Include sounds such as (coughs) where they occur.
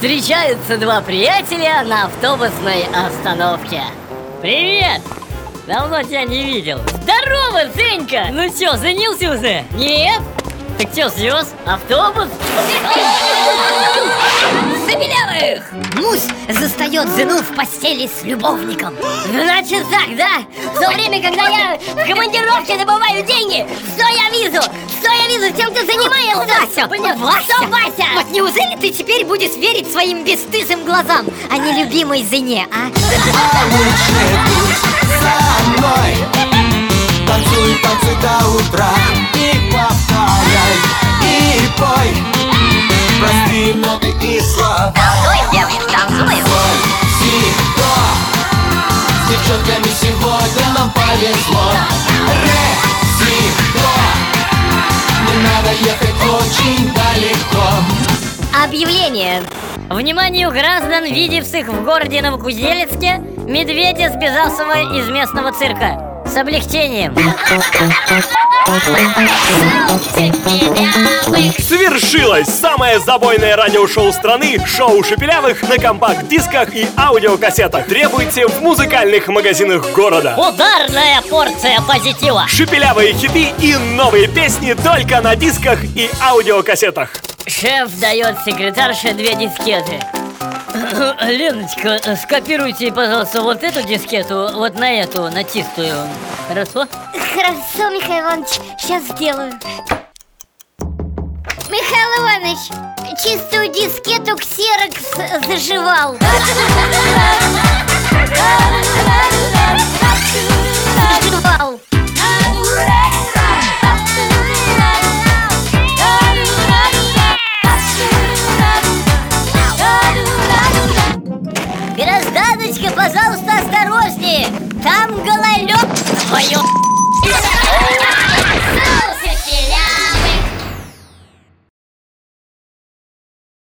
Встречаются два приятеля на автобусной остановке. Привет! Давно тебя не видел. Здорово, Сенька! Ну чё, занялся уже? Нет? Так чё, слез? Автобус? Забелявых! Мусь застает жену в постели с любовником Значит так, да? В то время, когда я в командировке добываю деньги, что я вижу? Что я вижу? Чем ты занимаешься? Вася! Понятно. Вася! Что, Вася? Вот неужели ты теперь будешь верить своим бесстыжим глазам, а не любимой жене, а? Лучше будь со мной Танцуй, танцуй до утра И повторяй, и пой Простые ноты и слова Танцуем, девочка, танцуем до С девчонками сегодня нам повезло Объявление. Вниманию граждан, видевших в городе Новокузнецке медведя, сбежавшего из местного цирка. С облегчением. Свершилось! Самое забойное радиошоу страны Шоу Шепелявых на компакт-дисках и аудиокассетах Требуйте в музыкальных магазинах города Ударная порция позитива. Шепелявые хиты и новые песни только на дисках и аудиокассетах Шеф дает секретарше две дискеты. (coughs) Леночка, скопируйте, пожалуйста, вот эту дискету, вот на эту, на чистую. Хорошо? Хорошо, Михаил Иванович, сейчас сделаю Михаил Иванович, чистую дискету ксерокс заживал (laughs)